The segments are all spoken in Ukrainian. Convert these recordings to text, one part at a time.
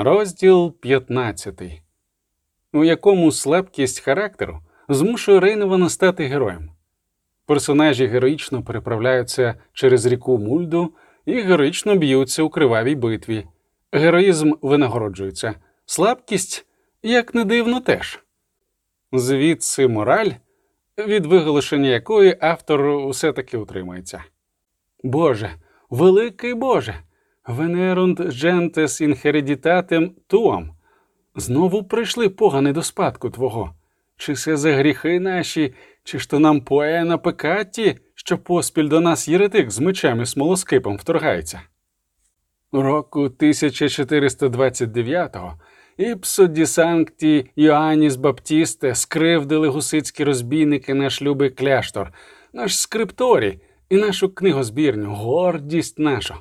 Розділ 15, у якому слабкість характеру змушує Рейнована стати героєм. Персонажі героїчно переправляються через ріку Мульду і героїчно б'ються у кривавій битві. Героїзм винагороджується, слабкість, як не дивно, теж. Звідси мораль, від виголошення якої автор все таки утримується. Боже, великий Боже! Венерунд gentes inhereditatem tuam. Знову прийшли погани до спадку твого. Чи це за гріхи наші, чи ж то нам поє на пекаті, що поспіль до нас єретик з мечем і смолоскипом вторгається? Року 1429-го іпсоді санкті Йоанніс Баптісте скривдили гусицькі розбійники наш любий кляштор, наш скрипторій і нашу книгозбірню, гордість нашу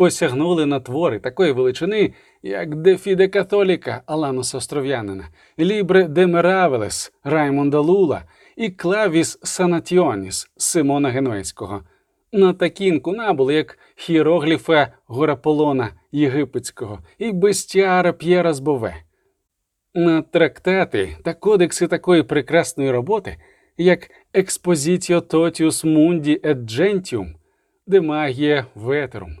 посягнули на твори такої величини, як Дефіде Католіка Алануса Остров'янина, Лібре де Меравелес Раймонда Лула і Клавіс Санатіоніс Симона Генуецького, на такі інкунабули, як хірогліфа Гораполона Єгипетського і Бестіара П'єра з Бове. На трактати та кодекси такої прекрасної роботи, як Експозіціо Тотіус Мунді Gentium, де магія ветерум,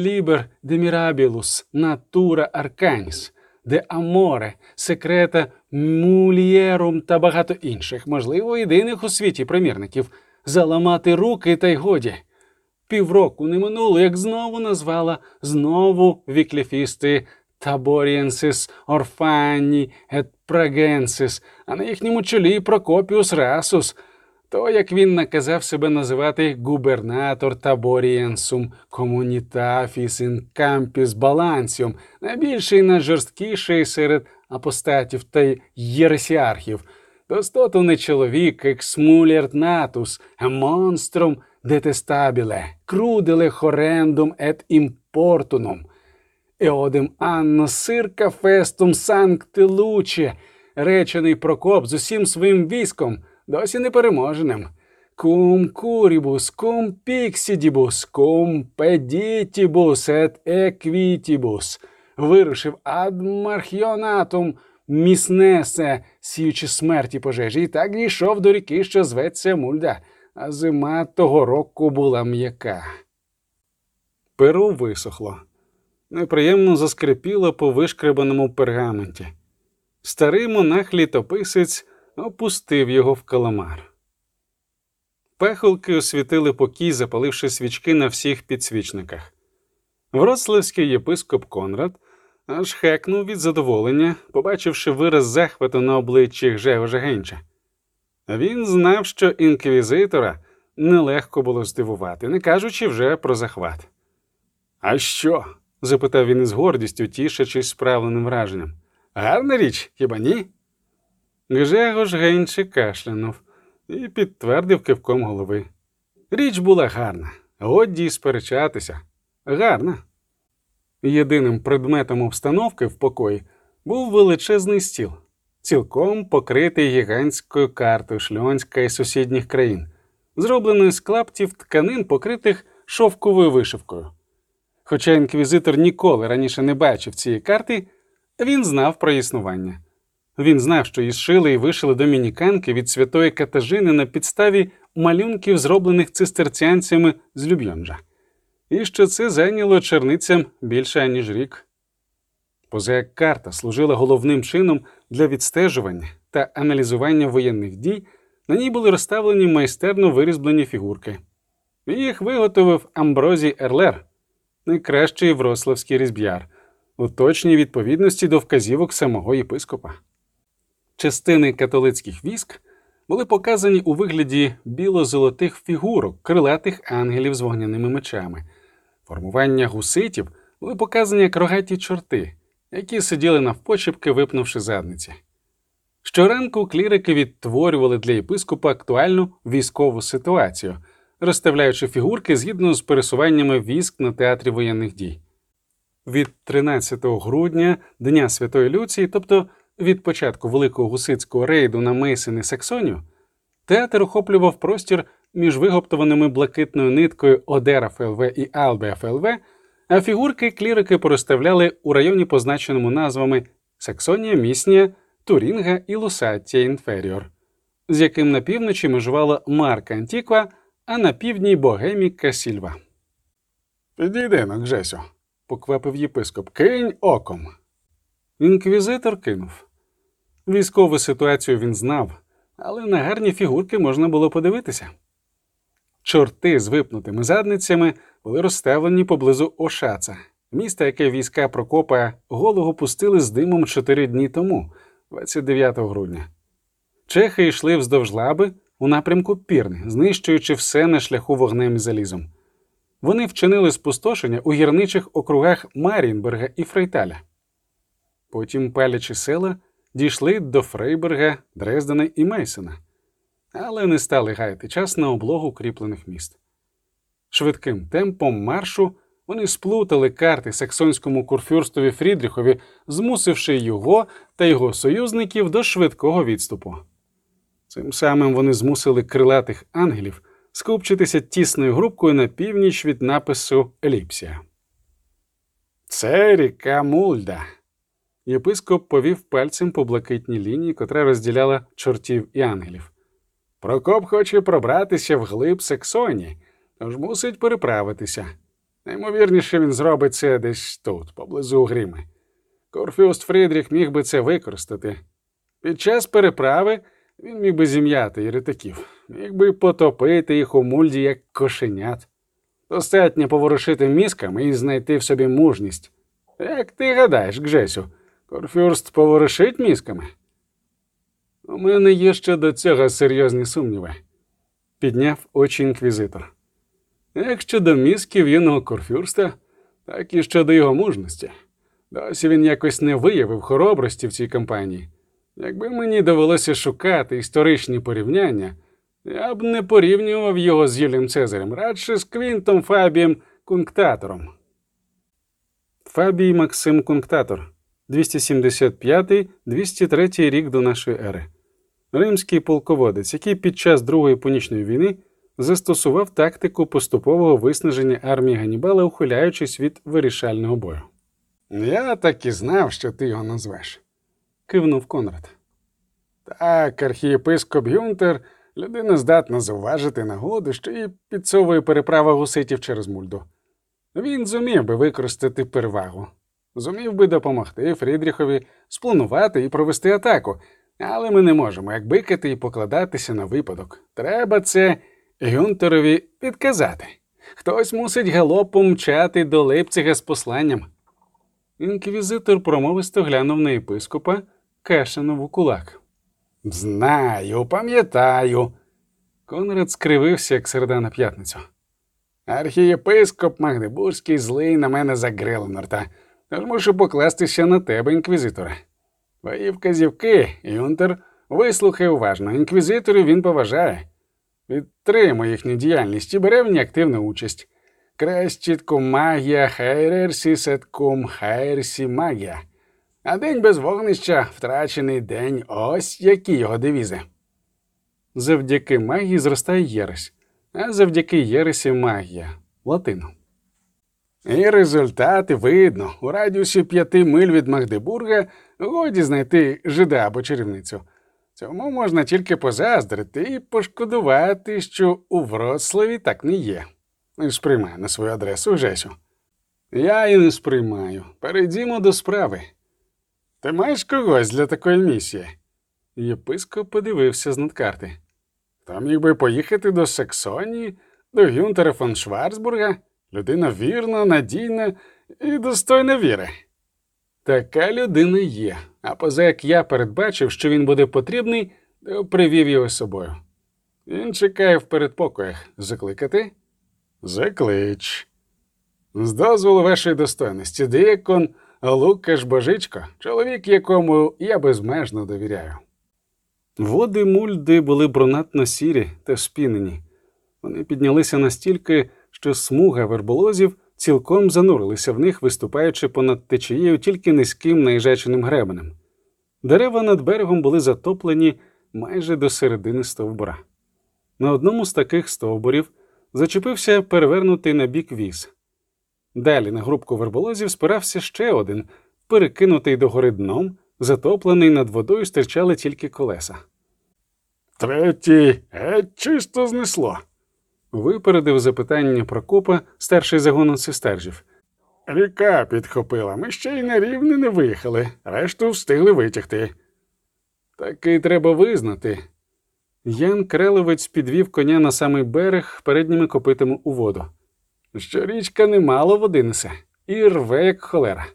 Liber de mirabilis natura arcanis, de amore, секрета mulierum та багато інших, можливо, єдиних у світі примірників, заламати руки та й годі. Півроку не минуло, як знову назвала знову вікліфісти Таборіенсис, Орфані, ет Прагенсис, а на їхньому чолі Прокопіус Расус – то як він наказав себе називати gubernator Taboriensium communitatis in campis bellantium, найбільший найжорсткіший серед апостатів та єресіархів, достоту не чоловік, ex muliere natus, monstrum detestabile, crudele horrendum et importunum, eodem anno circa festum sanctae Luciae, речений Прокоп з усім своїм військом досі непереможеним. Кум курібус, кум піксідібус, кум педітібус ет еквітібус. Вирушив ад мархіонатум міснесе, сіючи смерті пожежі, і так дійшов до ріки, що зветься Мульда, а зима того року була м'яка. Перо висохло. Неприємно заскрипіло по вишкребаному пергаменті. Старий монах літописець опустив його в каламар. Пехолки освітили покій, запаливши свічки на всіх підсвічниках. Вроцлавський єпископ Конрад аж хекнув від задоволення, побачивши вираз захвату на обличчі Гжегожа Генча. Він знав, що інквізитора нелегко було здивувати, не кажучи вже про захват. А що? запитав він із гордістю, тішачись справленим враженням. Гарна річ, хіба ні? Гжегош Генчик кашлянув і підтвердив кивком голови. Річ була гарна, годі сперечатися. Гарна. Єдиним предметом обстановки в покої був величезний стіл, цілком покритий гігантською картою шльонська і сусідніх країн, зроблений з клаптів тканин, покритих шовковою вишивкою. Хоча інквізитор ніколи раніше не бачив цієї карти, він знав про існування. Він знав, що її зшили і вишили домініканки від святої Катажини на підставі малюнків, зроблених цистерціанцями з Люб'янжа, і що це зайняло черницям більше аніж рік. Поза карта служила головним чином для відстежування та аналізування воєнних дій, на ній були розставлені майстерно вирізблені фігурки. Їх виготовив Амброзій Ерлер, найкращий врославський різб'яр, у точній відповідності до вказівок самого єпископа. Частини католицьких військ були показані у вигляді біло-золотих фігурок, крилатих ангелів з вогняними мечами. Формування гуситів були показані як рогаті чорти, які сиділи навпочепки, випнувши задниці. Щоранку клірики відтворювали для єпископа актуальну військову ситуацію, розставляючи фігурки згідно з пересуваннями військ на театрі воєнних дій. Від 13 грудня Дня Святої Люції, тобто від початку великого гусицького рейду на Мейсен і Саксонію, театр охоплював простір між вигоптованими блакитною ниткою Одера ФЛВ і Албе ФЛВ а фігурки клірики порозставляли у районі, позначеному назвами Саксонія, Міснія, Турінгія і Лусатія Інферіор, з яким на півночі межувала Марка Антіква, а на півдні Богеміка Сільва. Підійди-но, поквапив єпископ. Кинь оком. Інквізитор кинув. Військову ситуацію він знав, але на гарні фігурки можна було подивитися. Чорти з випнутими задницями були розставлені поблизу Ошаца, міста, яке війська Прокопа голого пустили з димом чотири дні тому, 29 грудня. Чехи йшли вздовж лаби у напрямку Пірни, знищуючи все на шляху вогнем і залізом. Вони вчинили спустошення у гірничих округах Марінберга і Фрейталя. Потім, палячи села, дійшли до Фрейберга, Дрездена і Мейсена, але не стали гаяти час на облогу кріплених міст. Швидким темпом маршу вони сплутали карти саксонському курфюрстові Фрідріхові, змусивши його та його союзників до швидкого відступу. Цим самим вони змусили крилатих ангелів скупчитися тісною групкою на північ від напису Еліпсія. Це ріка Мульда. Єпископ повів пальцем по блакитній лінії, котра розділяла чортів і ангелів. Прокоп хоче пробратися вглиб Саксонії, тож мусить переправитися. Наймовірніше, він зробить це десь тут, поблизу Гріми. Корфюст Фрідріх міг би це використати. Під час переправи він міг би зім'яти єретиків, міг би потопити їх у мульді, як кошенят. Достатньо поворушити мізками і знайти в собі мужність. Як ти гадаєш, Гжесю, Корфюрст поворушить мізками? У мене є ще до цього серйозні сумніви, підняв очі інквізитор. Як щодо мізків юного Корфюрста, так і щодо його мужності. Досі він якось не виявив хоробрості в цій кампанії. Якби мені довелося шукати історичні порівняння, я б не порівнював його з Юлієм Цезарем, радше з Квінтом Фабієм Кунктатором. Фабій Максим Кунктатор, 275-203 рік до нашої ери. Римський полководець, який під час Другої Пунічної війни застосував тактику поступового виснаження армії Ганнібала, ухиляючись від вирішального бою. Я так і знав, що ти його назвеш, кивнув Конрад. Так, архієпископ Гюнтер людина здатна зауважити нагоду, що їй підсовує переправа гуситів через мульду. Він зумів би використати перевагу, зумів би допомогти Фрідріхові спланувати і провести атаку, але ми не можемо як бикати і покладатися на випадок. Треба це Гюнтерові підказати. Хтось мусить галопом мчати до Лейпцига з посланням. Інквізитор промовисто глянув на єпископа, кашанув у кулак. Знаю, пам'ятаю. Конрад скривився, як середа на п'ятницю. Архієпископ Магдебурзький злий на мене за Греленорта, тож мушу покластися на тебе, інквізитора. Твої вказівки, Юнтер, вислухай уважно. Інквізиторів він поважає. Підтримує їхню діяльність і бере в ній активну участь. Крестітку магія, хайрерсі сеткум, хайрсі магія. А день без вогнища втрачений день. Ось які його девізи. Завдяки магії зростає єресь, а завдяки єресі магія латину. І результати видно. У радіусі п'яти миль від Магдебурга годі знайти жида або чарівницю. Цьому можна тільки позаздрити і пошкодувати, що у Вроцлаві так не є. Не сприймай на свою адресу, Жесю. Я і не сприймаю. Перейдімо до справи. Ти маєш когось для такої місії? Єпископ подивився з надкарти. Хто міг би поїхати до Саксонії, до Гюнтера фон Шварцбурга, людина вірна, надійна і достойна віри. Така людина є, а поза як я передбачив, що він буде потрібний, привів його з собою. Він чекає в передпокоях. Закликати? Заклич. З дозволу вашої достойності, диякон Лукаш Божичко, чоловік, якому я безмежно довіряю. Води мульди були брунатно сірі та спінені. Вони піднялися настільки, що смуга верболозів цілком занурилися в них, виступаючи понад течією тільки низьким наїжаченим гребенем. Дерева над берегом були затоплені майже до середини стовбура. На одному з таких стовбурів зачепився перевернутий на бік віз. Далі на групку верболозів спирався ще один, перекинутий догори дном, затоплений над водою стирчали тільки колеса. Третій геть чисто знесло. Випередив запитання Прокопа старший загону цистержів. Ріка підхопила, ми ще й на рівне не виїхали, решту встигли витягти. Таки треба визнати. Ян Креловець підвів коня на самий берег передніми копитами у воду. Що річка немало води несе і рве, як холера.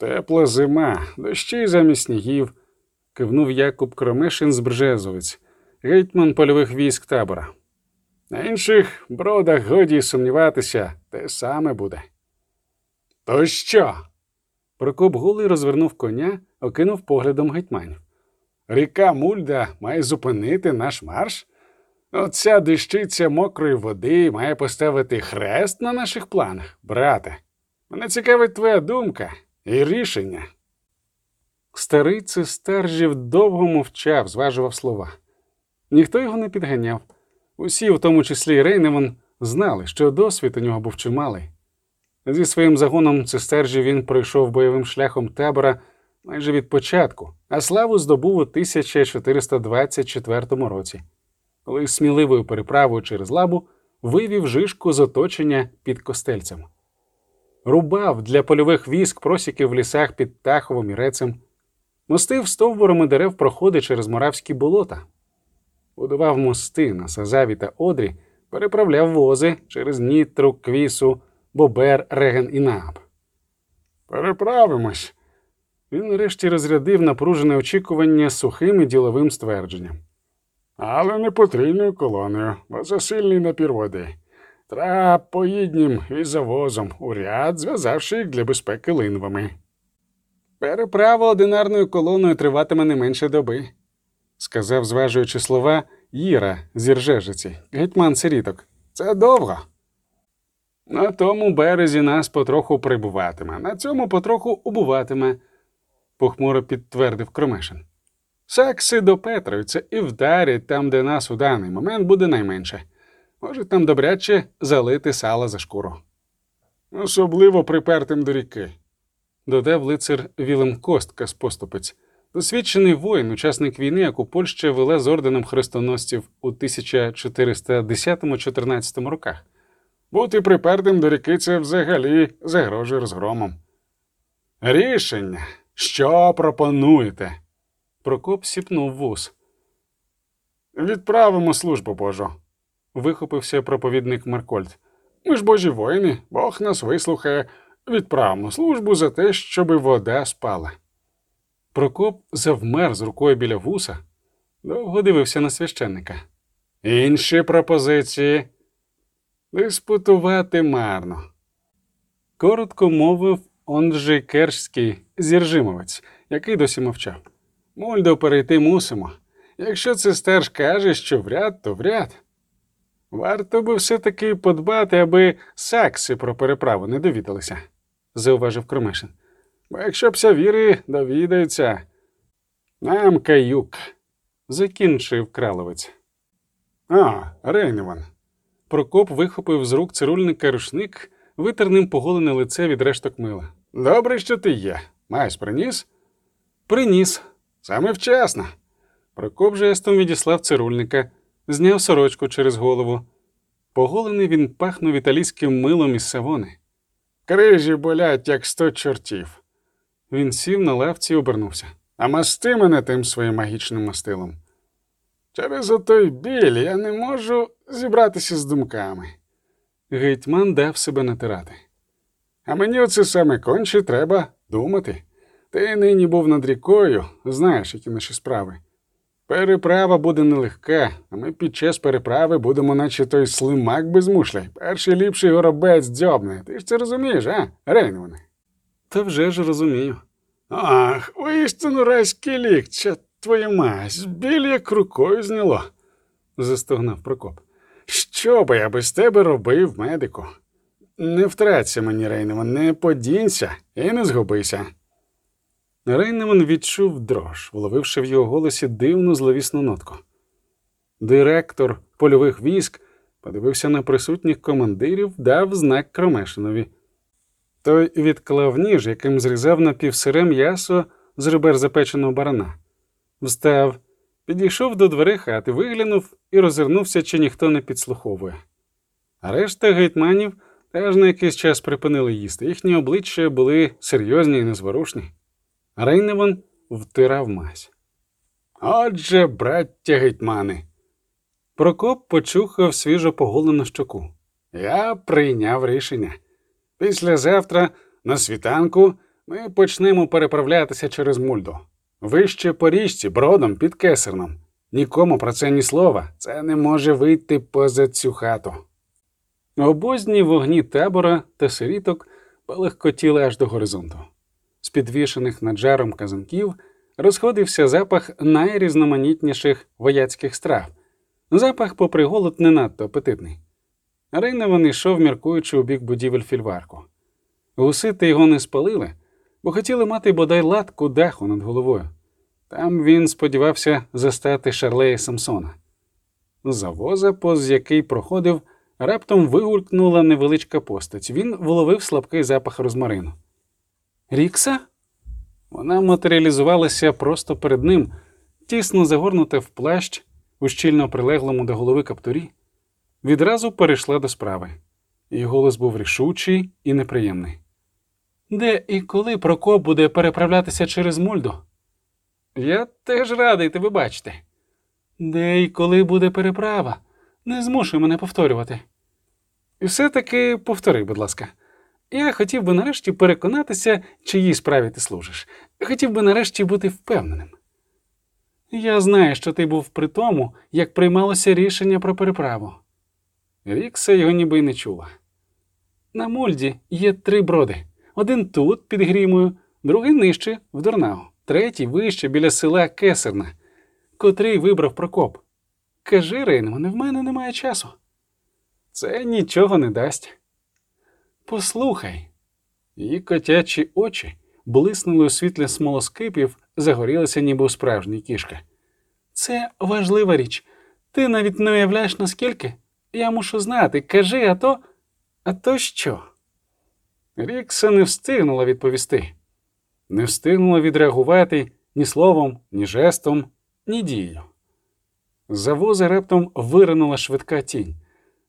Тепла зима, дощі замість снігів. кивнув Якуб Кромешин з Бржезовець, гетьман польових військ табора. На інших бродах годі сумніватися, те саме буде. То що? Прокоп голий розвернув коня, окинув поглядом гетьманів. Ріка Мульда має зупинити наш марш? Оця дещиця мокрої води має поставити хрест на наших планах, брате. Мене цікавить твоя думка і рішення. Старий цистержів довго мовчав, зважував слова. Ніхто його не підганяв. Усі, в тому числі й Рейневан, знали, що досвід у нього був чималий. Зі своїм загоном цистержів він пройшов бойовим шляхом табора майже від початку, а славу здобув у 1424 році, коли сміливою переправою через лабу вивів жишку з оточення під костельцем. Рубав для польових військ просіки в лісах під Таховим і Рецем, мостив стовбурами дерев проходи через моравські болота, будував мости на Сазаві та Одрі, переправляв вози через Нітру, Квісу, Бобер, Реген і Нааб. Переправимось. Він нарешті розрядив напружене очікування сухим і діловим ствердженням. Але не потрійною колоною, бо засильний напір води. Треба поїднім із завозом у ряд, зв'язавши їх для безпеки линвами. Переправа одинарною колоною триватиме не менше доби, сказав, зважуючи слова Їра з Іржежиці, гетьман сиріток. Це довго. На тому березі нас потроху прибуватиме, на цьому потроху убуватиме, похмуро підтвердив Кромешин. Сакси допетруються і вдарять там, де нас у даний момент буде найменше. Може там добряче залити сала за шкуру. Особливо припертим до ріки. Додав лицар Вілем Костка з поступець, досвідчений воїн, учасник війни, яку Польща вела з орденом хрестоносців у 1410-14 роках. Бути припертим до ріки це взагалі загрожує розгромом. Рішення, що пропонуєте? Прокоп сіпнув вус. Відправимо службу Божу. Вихопився проповідник Маркольд. Ми ж божі воїни, Бог нас вислухає. Відправимо службу за те, щоби вода спала. Прокоп завмер з рукою біля вуса, довго дивився на священника. Інші пропозиції диспутувати марно. Коротко мовив Онджий Кершський зіржимовець, який досі мовчав. Мольдо перейти мусимо. Якщо це стерж каже, що вряд, то вряд. Варто би все-таки подбати, аби сакси про переправу не довідалися, зауважив Кромешин. Бо якщо пся віри довідаються, нам каюк, закінчив краловець. А, Рейневан. Прокоп вихопив з рук цирульника рушник, витер ним поголене лице від решток мила. Добре, що ти є. Маєш приніс? Приніс. Саме вчасно. Прокоп жестом відіслав цирульника, зняв сорочку через голову. Поголений він пахнув італійським милом із савони. Крижі болять, як сто чортів. Він сів на лавці і обернувся. А масти мене тим своїм магічним мастилом. Через отой біль я не можу зібратися з думками. Гетьман дав себе натирати. А мені оце саме конче треба думати. Ти нині був над рікою, знаєш, які наші справи. Переправа буде нелегка, а ми під час переправи будемо, наче той слимак без. Перший ліпший горобець дзьобне. Ти ж це розумієш, а, Рейнване? Та вже ж розумію. Ах, воістину райський лік, ча твоя мазь, біль як рукою зняло, застогнав Прокоп. Що би я без тебе робив, медику? Не втраться мені, Рейневан, не подінься і не згубися. Рейнеман відчув дрож, вловивши в його голосі дивну зловісну нотку. Директор польових військ подивився на присутніх командирів, дав знак Кромешинові. Той відклав ніж, яким зрізав напівсире м'ясо з ребер запеченого барана. Встав, підійшов до дверей хати, виглянув і розвернувся, чи ніхто не підслуховує. А решта гетьманів теж на якийсь час припинили їсти. Їхні обличчя були серйозні і незворушні. Рейневан втирав мазь. Отже, браття гетьмани, Прокоп почухав свіжо поголену щоку. я прийняв рішення. Післязавтра на світанку ми почнемо переправлятися через мульду. Вище по річці, бродом під кесерном. Нікому про це ні слова. Це не може вийти поза цю хату. Обозні вогні табора та сиріток полегкотіли аж до горизонту. З підвішених над жаром казанків розходився запах найрізноманітніших вояцьких страв. Запах, попри голод, не надто апетитний. Рейневан йшов, міркуючи у бік будівель фільварку. Гусити його не спалили, бо хотіли мати бодай латку даху над головою. Там він сподівався застати Шарлея Самсона. За воза, поз який проходив, раптом вигулькнула невеличка постать. Він вловив слабкий запах розмарину. Рікса? Вона матеріалізувалася просто перед ним, тісно загорнута в плащ у щільно прилеглому до голови каптурі. Відразу перейшла до справи. Її голос був рішучий і неприємний. Де і коли Прокоп буде переправлятися через Мульду? Я теж радий тебе бачити. Де і коли буде переправа? Не змушуй мене повторювати. І все-таки повтори, будь ласка. Я хотів би нарешті переконатися, чиїй справі ти служиш. Хотів би нарешті бути впевненим. Я знаю, що ти був при тому, як приймалося рішення про переправу. Рікса його ніби й не чула. На Мольді є три броди: один тут, під Грімою, другий нижче, в Дурнау, третій вище біля села Кесерна, котрий вибрав Прокоп. Кажи, Рейнмане, в мене немає часу. Це нічого не дасть. Послухай. Її котячі очі блиснули у світлі смолоскипів, загорілися, ніби у справжній кішка. Це важлива річ. Ти навіть не уявляєш, наскільки. Я мушу знати. Кажи, а то. А то що? Рікса не встигнула відповісти, не встигнула відреагувати ні словом, ні жестом, ні дією. За воза раптом виринула швидка тінь.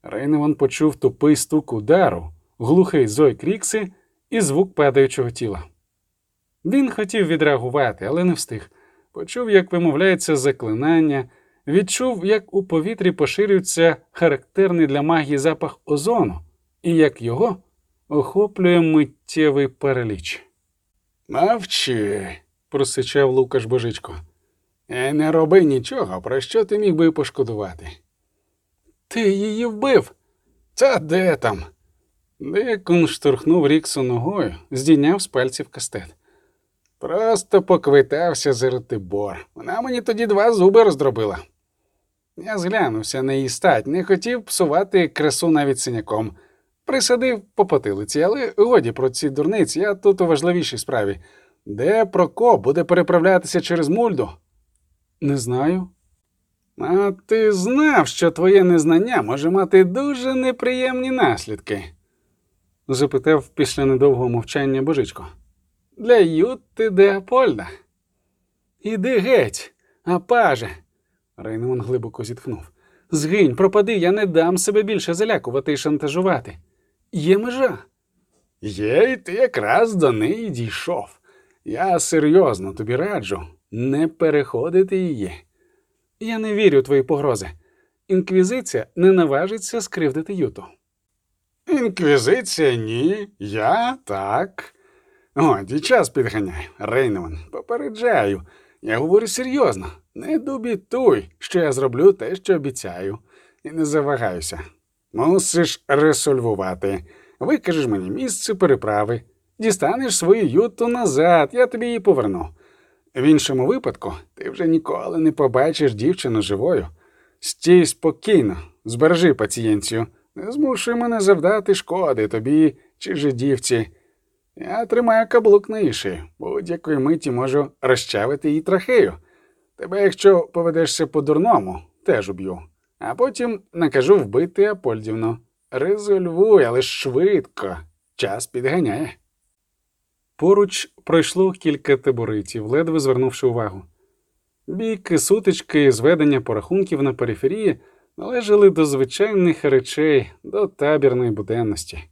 Рейневан почув тупий стук удару, глухий зойк Рікси і звук падаючого тіла. Він хотів відреагувати, але не встиг. Почув, як вимовляється заклинання, відчув, як у повітрі поширюється характерний для магії запах озону, і як його охоплює миттєвий параліч. Мовчи, просичав Лукаш Божичко. і не роби нічого, про що ти міг би пошкодувати. Ти її вбив. Та де там? Декон штурхнув Ріксу ногою, здійняв з пальців кастет. Просто поквитався з Ретибор. Вона мені тоді два зуби роздробила. Я зглянувся на її стать, не хотів псувати красу навіть синяком. Присадив по потилиці, але годі про ці дурниці, я тут у важливішій справі. Де Прокоп буде переправлятися через мульду? Не знаю. А ти знав, що твоє незнання може мати дуже неприємні наслідки? запитав після недовгого мовчання Божичко. Для Ютти де Апольда. Іди геть, апаже. Рейнемон глибоко зітхнув. Згинь, пропади, я не дам себе більше залякувати і шантажувати. Є межа. Є, і ти якраз до неї дійшов. Я серйозно тобі раджу не переходити її. Я не вірю у твої погрози. Інквізиція не наважиться скривдити Юту. Інквізиція ні, я так. Годі, час підганяй, Рейневан, попереджаю. Я говорю серйозно. Не дубітуй, що я зроблю те, що обіцяю, і не завагаюся. Мусиш ресольвувати. Викажеш мені місце переправи, дістанеш свою юту назад, я тобі її поверну. В іншому випадку ти вже ніколи не побачиш дівчину живою. Стій спокійно, збережи пацієнцію, не змушуй мене завдати шкоди тобі чи же дівці. Я тримаю каблук на іші, будь-якої миті можу розчавити її трахею. Тебе, якщо поведешся по-дурному, теж уб'ю. а потім накажу вбити Апольдівну. Резольвуй, але швидко. Час підганяє. Поруч пройшло кілька таборитів, ледве звернувши увагу. Бійки, сутички зведення порахунків на периферії належали до звичайних речей, до табірної буденності.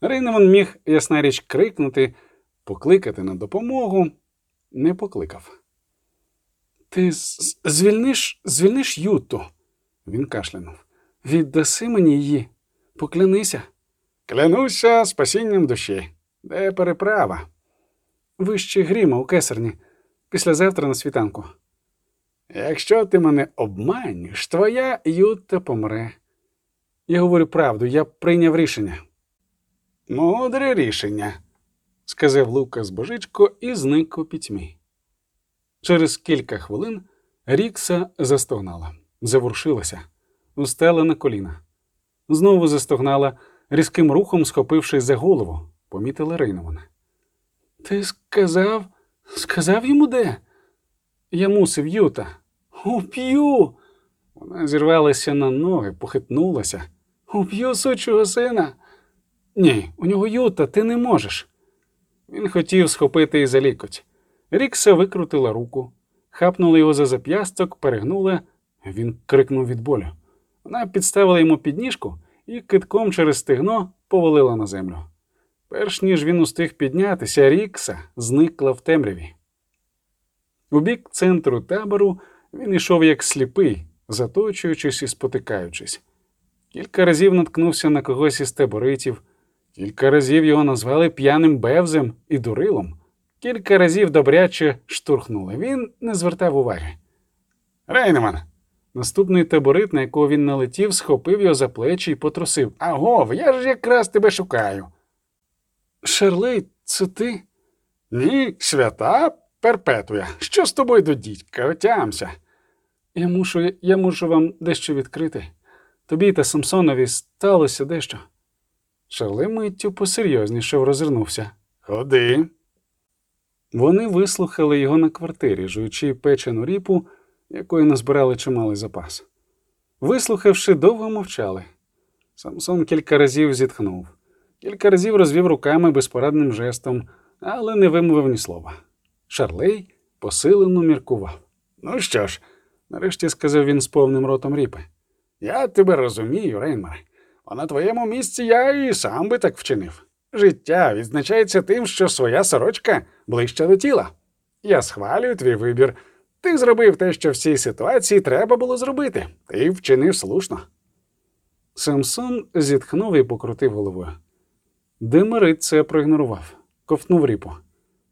Рейневан міг, ясна річ, крикнути, покликати на допомогу, не покликав. Ти звільниш, звільниш Юту, він кашлянув. Віддаси мені її, поклянися. Клянуся спасінням душі. Де переправа? Вище гріма у кесарні, післязавтра на світанку. Якщо ти мене обманюєш, твоя Юта помре. Я говорю правду, я прийняв рішення, мудре рішення. сказав Лукас Божичко і зник у пітьмі. Через кілька хвилин Рікса застогнала, заворушилася, устала на коліна. Знову застогнала, різким рухом схопившись за голову, помітила Рейнована. Ти сказав, сказав йому де? Я мусив Юта. Уб'ю. Вона зірвалася на ноги, похитнулася. Уб'ю сучого сина. Ні, у нього Юта, ти не можеш. Він хотів схопити її за лікоть. Рікса викрутила руку, хапнула його за зап'ясток, перегнула. Він крикнув від болю. Вона підставила йому підніжку і китком через стегно повалила на землю. Перш ніж він устиг піднятися, Рікса зникла в темряві. У бік центру табору він йшов як сліпий, заточуючись і спотикаючись. Кілька разів наткнувся на когось із таборитів, кілька разів його назвали п'яним бевзем і дурилом, кілька разів добряче штурхнули. Він не звертав уваги. Рейнеман, Наступний таборит, на якого він налетів, схопив його за плечі і потрусив. агов, я ж якраз тебе шукаю. Шерлей, це ти? Ні, свята перпетуя. Що з тобою до дідька? Отямся. Я мушу, я мушу вам дещо відкрити. Тобі та Самсонові сталося дещо. Шерлей миттю посерйознішав, розвернувся. Ходи. Вони вислухали його на квартирі, жуючи печену ріпу, якої назбирали чималий запас. Вислухавши, довго мовчали. Самсон кілька разів зітхнув, кілька разів розвів руками безпорадним жестом, але не вимовив ні слова. Шарлей посилено міркував. Ну що ж, Нарешті сказав він з повним ротом ріпи. я тебе розумію, Рейнмаре. А на твоєму місці я і сам би так вчинив. Життя відзначається тим, що своя сорочка ближче до тіла. Я схвалюю твій вибір. Ти зробив те, що в цій ситуації треба було зробити. Ти вчинив слушно. Самсон зітхнув і покрутив головою. Демерит це проігнорував, ковтнув ріпу.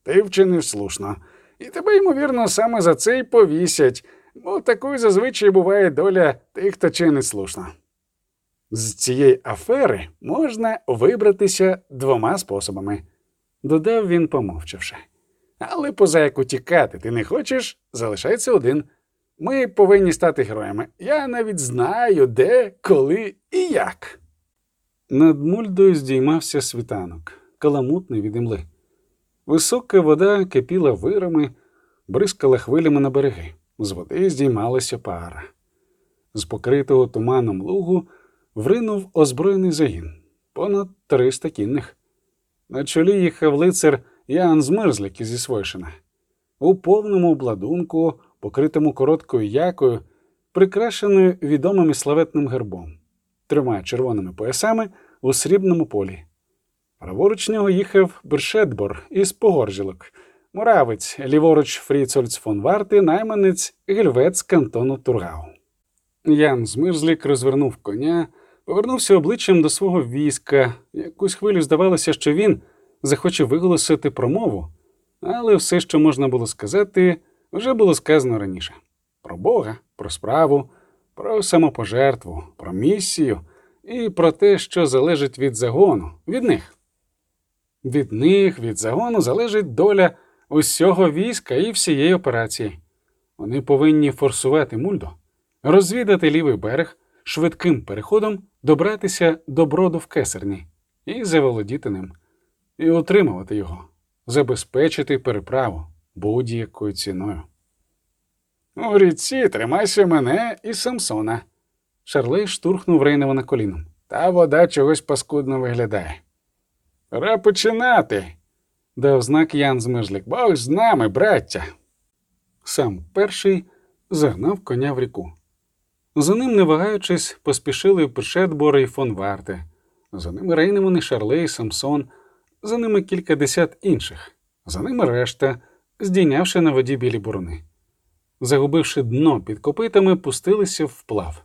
Ти вчинив слушно. І тебе, ймовірно, саме за це й повісять, бо такою зазвичай буває доля тих, хто чинить слушно. З цієї афери можна вибратися двома способами. Додав він, помовчавши. Але поза як утікати ти не хочеш, залишається один. Ми повинні стати героями. Я навіть знаю, де, коли і як. Над мульдою здіймався світанок, каламутний від імли. Висока вода кипіла вирами, бризкала хвилями на береги. З води здіймалася пара. З покритого туманом лугу вринув озброєний загін понад триста кінних. На чолі їхав лицар Ян Змерзлик із Свойшина. У повному обладунку, покритому короткою якою, прикрашеною відомим і славетним гербом, трьома червоними поясами у срібному полі. Праворуч нього їхав Бершетбор із погоржілок, муравець, ліворуч Фріцольц фон Варти, найманець Гельвець кантону Тургау. Ян Змирзлік розвернув коня, повернувся обличчям до свого війська. Якусь хвилю здавалося, що він захоче виголосити промову, але все, що можна було сказати, вже було сказано раніше: про Бога, про справу, про самопожертву, про місію і про те, що залежить від загону, від них. Від них, від загону залежить доля усього війська і всієї операції. Вони повинні форсувати мульду, розвідати лівий берег, швидким переходом добратися до броду в кесарні і заволодіти ним, і утримувати його, забезпечити переправу будь-якою ціною. У ріці тримайся мене і Самсона. Шарлей штурхнув Рейневана коліном. Та вода чогось паскудно виглядає. Пора починати, Дав знак Ян Змижлик. Бог з нами, браття. Сам перший загнав коня в ріку. За ним, не вагаючись, поспішили Пешетбора і фон Варте. За ними Рейневан і Шарлей, Самсон, за ними кількадесят інших, за ними решта, здійнявши на воді білі буруни. Загубивши дно під копитами, пустилися вплав.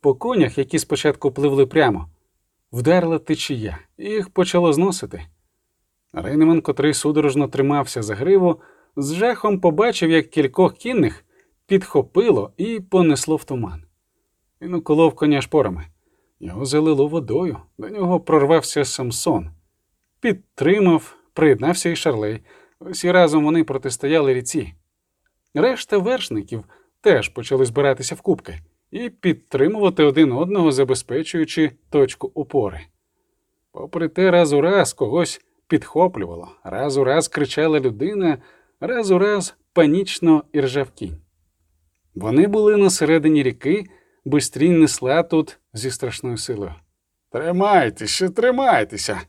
По конях, які спочатку пливли прямо, вдарила течія, і їх почало зносити. Рейнеман, котрий судорожно тримався за гриву, з жахом побачив, як кількох кінних підхопило і понесло в туман. Він уколов коня шпорами. Його залило водою, до нього прорвався Самсон. Підтримав, приєднався і Шарлей. Усі разом вони протистояли ріці. Решта вершників теж почали збиратися в кубки і підтримувати один одного, забезпечуючи точку опори. Попри те, раз у раз когось підхоплювало, раз у раз кричала людина, раз у раз панічно іржав кінь. Вони були на середині ріки, бистрінь несла тут зі страшною силою. Тримайтеся, тримайтеся.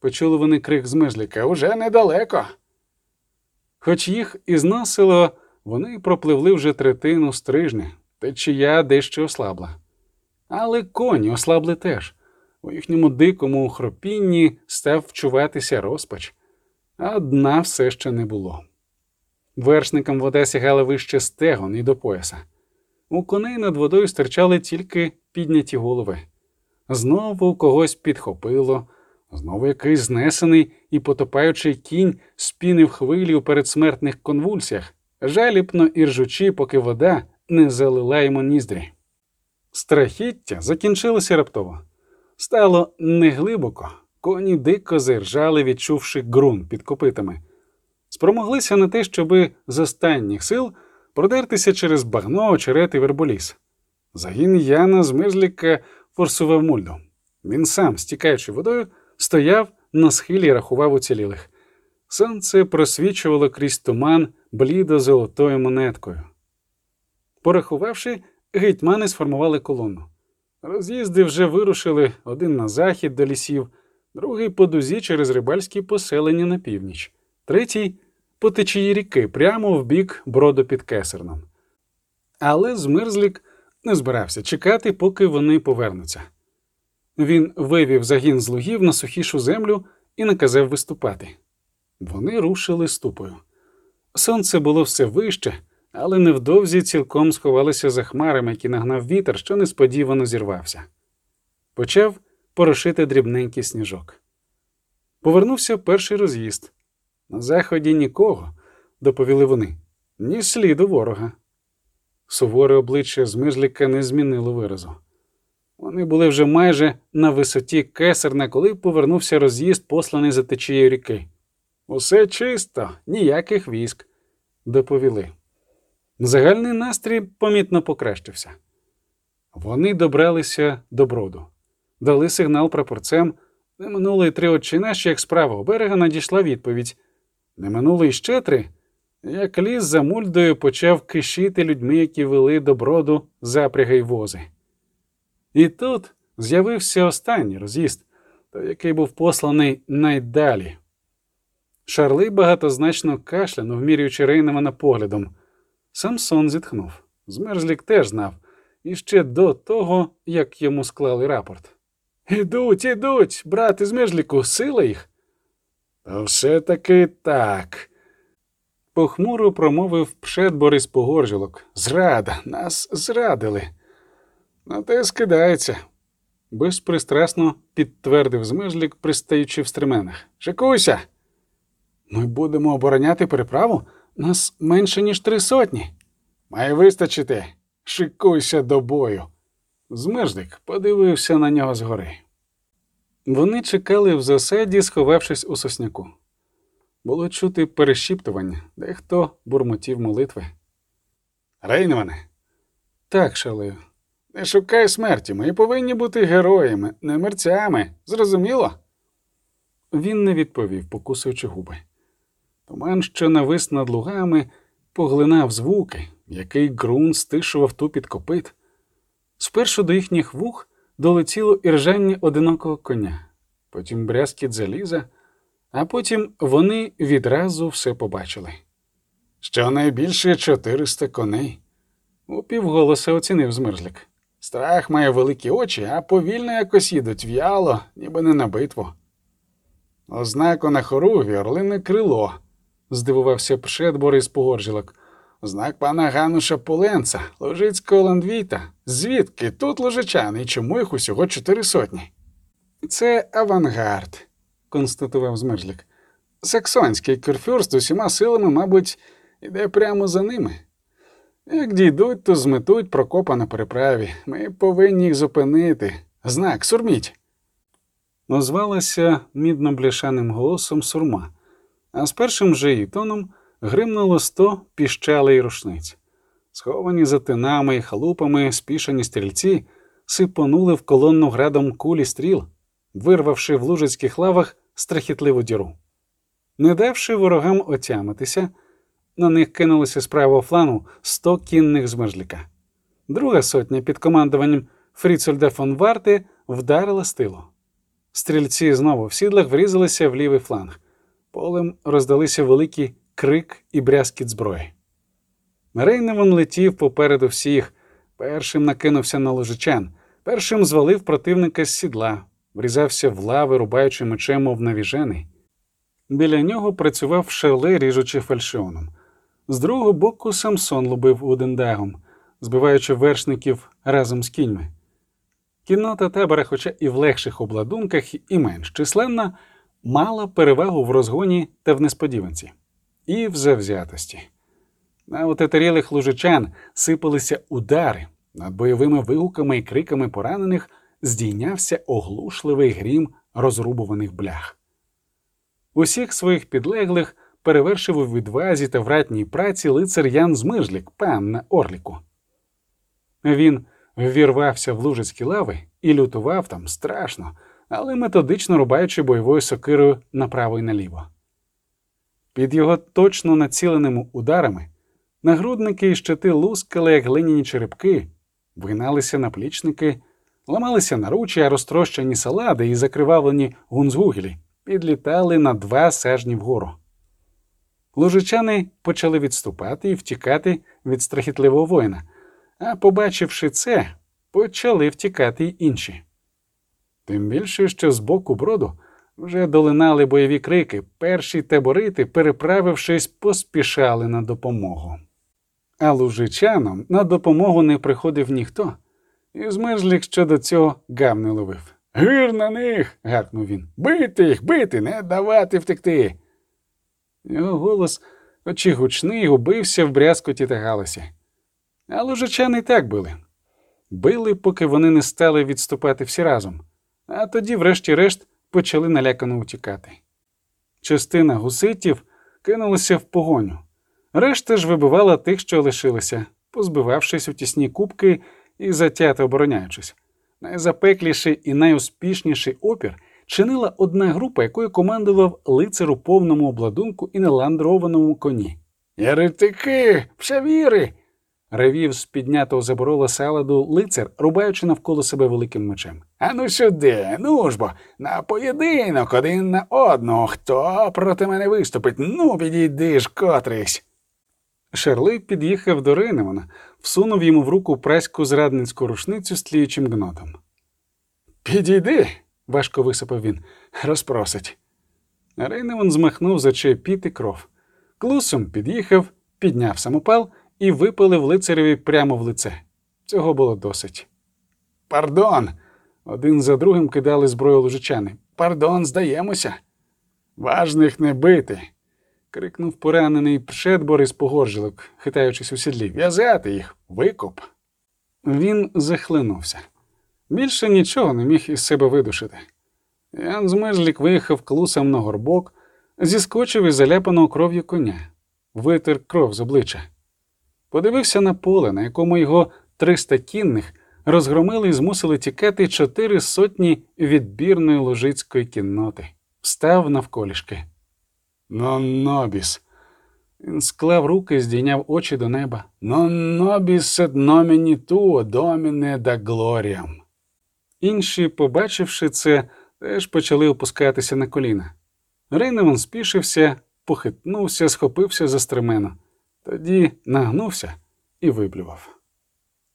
Почули вони крик з межліка Уже недалеко. Хоч їх і зносило, вони пропливли вже третину стрижня, течія дещо ослабла. Але коні ослабли теж. У їхньому дикому хропінні став вчуватися розпач, а дна все ще не було. Вершникам вода сягала вище стегон і до пояса. У коней над водою стирчали тільки підняті голови. Знову когось підхопило, знову якийсь знесений і потопаючий кінь спінив хвилі у передсмертних конвульсіях, жалібно і ржучи, поки вода не залила йому ніздрі. Страхіття закінчилося раптово. Стало неглибоко, коні дико зиржали, відчувши ґрунт під копитами. Спромоглися на те, щоби з останніх сил продертися через багно, очерет і верболіс. Загін Яна з Мирзліка форсував мульду. Він сам, стікаючи водою, стояв на схилі і рахував уцілілих. Сонце просвічувало крізь туман блідо золотою монеткою. Порахувавши, гетьмани сформували колону. Роз'їзди вже вирушили один на захід до лісів, другий по дузі через рибальські поселення на північ, третій по течії ріки прямо в бік броду під кесерном. Але Змирзлік не збирався чекати, поки вони повернуться. Він вивів загін з лугів на сухішу землю і наказав виступати. Вони рушили ступою. Сонце було все вище, але невдовзі цілком сховалися за хмарами, які нагнав вітер, що несподівано зірвався. Почав порошити дрібненький сніжок. Повернувся перший роз'їзд. На заході нікого, доповіли вони, ні сліду ворога. Суворе обличчя Змижліка не змінило виразу. Вони були вже майже на висоті кесарна, коли повернувся роз'їзд, посланий за течією ріки. Усе чисто, ніяких військ, доповіли. Загальний настрій помітно покращився. Вони добралися до броду, дали сигнал прапорцем. Не минуло й три очина, що як з правого берега надійшла відповідь. Не минуло й ще три, як ліс за мульдою почав кишіти людьми, які вели до броду запряги й вози. І тут з'явився останній роз'їзд, той, який був посланий найдалі. Шарли багатозначно кашлянув, вмірюючи Рейнемана поглядом. Самсон зітхнув. Змерзлік теж знав, і ще до того, як йому склали рапорт. Ідуть, ідуть, брати Змерзліку, сила їх. Все таки так. Похмуро промовив пшет Борис Погоржілок. Зрада, нас зрадили. На те скидається. Безпристрасно підтвердив Змежлік, пристаючи в стременах. Шикуйся. Ми будемо обороняти переправу? Нас менше, ніж три сотні. Має вистачити. Шикуйся до бою. Змежник подивився на нього згори. Вони чекали в засаді, сховавшись у сосняку. Було чути перешіптування, дехто бурмотів молитви. Рейнмане, Так, шалею. не шукай смерті. Ми повинні бути героями, не мерцями. Зрозуміло? Він не відповів, покусуючи губи. Туман, що навис над лугами, поглинав звуки, який ґрунт стишував тупіт копит. Спершу до їхніх вух долетіло іржання одинокого коня, потім брязкіт заліза, а потім вони відразу все побачили. Щонайбільше 400 коней. Упівголоса оцінив змерзлик. Страх має великі очі, а повільно якось їдуть в'яло, ніби не на битву. Ознаку на хоругві орлине крило, здивувався пшет Борис Погоржілок. Знак пана Гануша Поленца, Лужицького ландвіта. Звідки тут лужичани і чому їх усього чотири сотні? Це авангард, констатував змерзлик. Саксонський курфюрст усіма силами, мабуть, іде прямо за ними. Як дійдуть, то зметуть Прокопа на переправі. Ми повинні їх зупинити. Знак, сурміть. Озвалася мідно-бляшаним голосом сурма, а з першим же її тоном гримнуло сто піщалей рушниць. Сховані за тинами і халупами, спішані стрільці сипонули в колонну градом кулі стріл, вирвавши в лужицьких лавах страхітливу діру. Не давши ворогам отямитися, на них кинулося з правого флану сто кінних змерзліка. Друга сотня під командуванням Фріцельда фон Варти вдарила з тилу. Стрільці знову в сідлах врізалися в лівий фланг. Полем роздалися великий крик і брязкіт зброї. Рейневан летів попереду всіх, першим накинувся на ложичан, першим звалив противника з сідла, врізався в лави, рубаючи мечем, мов навіжений. Біля нього працював шерлей, ріжучи фальшіоном. З другого боку Самсон лубив удендагом, збиваючи вершників разом з кіньми. Кіннота табора, хоча і в легших обладунках, і менш численна, мала перевагу в розгоні та в несподіванці, і в завзятості. На отетерілих лужичан сипалися удари, над бойовими вигуками і криками поранених здійнявся оглушливий грім розрубуваних блях. Усіх своїх підлеглих перевершив у відвазі та вратній праці лицар Ян Змижлік, пан на Орліку. Він ввірвався в лужицькі лави і лютував там страшно, але методично рубаючи бойовою сокирою направо і наліво. Під його точно націленими ударами нагрудники і щити лускали, як глиняні черепки, вгиналися наплічники, ламалися наручі, а розтрощені салади і закривавлені гунзгугелі підлітали на два сажні вгору. Лужичани почали відступати і втікати від страхітливого воїна, а побачивши це, почали втікати й інші. Тим більше, що з боку броду вже долинали бойові крики, перші таборити, переправившись, поспішали на допомогу. А лужичанам на допомогу не приходив ніхто, і змерзлік щодо цього гам не ловив. Гир на них. гаркнув він. Бити їх, бити, не давати втекти. Його голос, очі гучний, губився в брязкоті та галасі. А лужичани й так били. Били, поки вони не стали відступати всі разом, а тоді, врешті-решт, почали налякано утікати. Частина гуситів кинулася в погоню, решта ж вибивала тих, що лишилися, позбивавшись у тісні кубки і затято обороняючись. Найзапекліший і найуспішніший опір чинила одна група, якою командував лицар у повному обладунку і неландрованому коні. Єретики, пшавіри. Ревів з піднятого заборола саладу лицар, рубаючи навколо себе великим мечем. Ану сюди, ну ж бо, на поєдинок один на одного. Хто проти мене виступить? Ну, підійди ж котрись. Шерли під'їхав до Рейневана, всунув йому в руку праську зрадницьку рушницю з тліючим гнотом. Підійди, важко висипав він, розпросить. Рейневан змахнув чий піт і кров. Клусом під'їхав, підняв самопал і випалив лицареві прямо в лице. Цього було досить. Пардон. Один за другим кидали зброю лужичани. Пардон, здаємося. Важних не бити. крикнув поранений пшет Борис Погоржилок, хитаючись у сідлі. В'язати їх, викуп. Він захлинувся. Більше нічого не міг із себе видушити. Ян Змежлік виїхав клусом на горбок, зіскочив із заляпаного кров'ю коня, витер кров з обличчя. Подивився на поле, на якому його триста кінних розгромили і змусили тікати чотири сотні відбірної лужицької кінноти, встав навколішки. Ну, нобіс. Він склав руки, здійняв очі до неба. Nobis et nomini tuo, Domine, da gloriam. Інші, побачивши це, теж почали опускатися на коліна. Рейневан спішився, похитнувся, схопився за стремено, тоді нагнувся і виплював.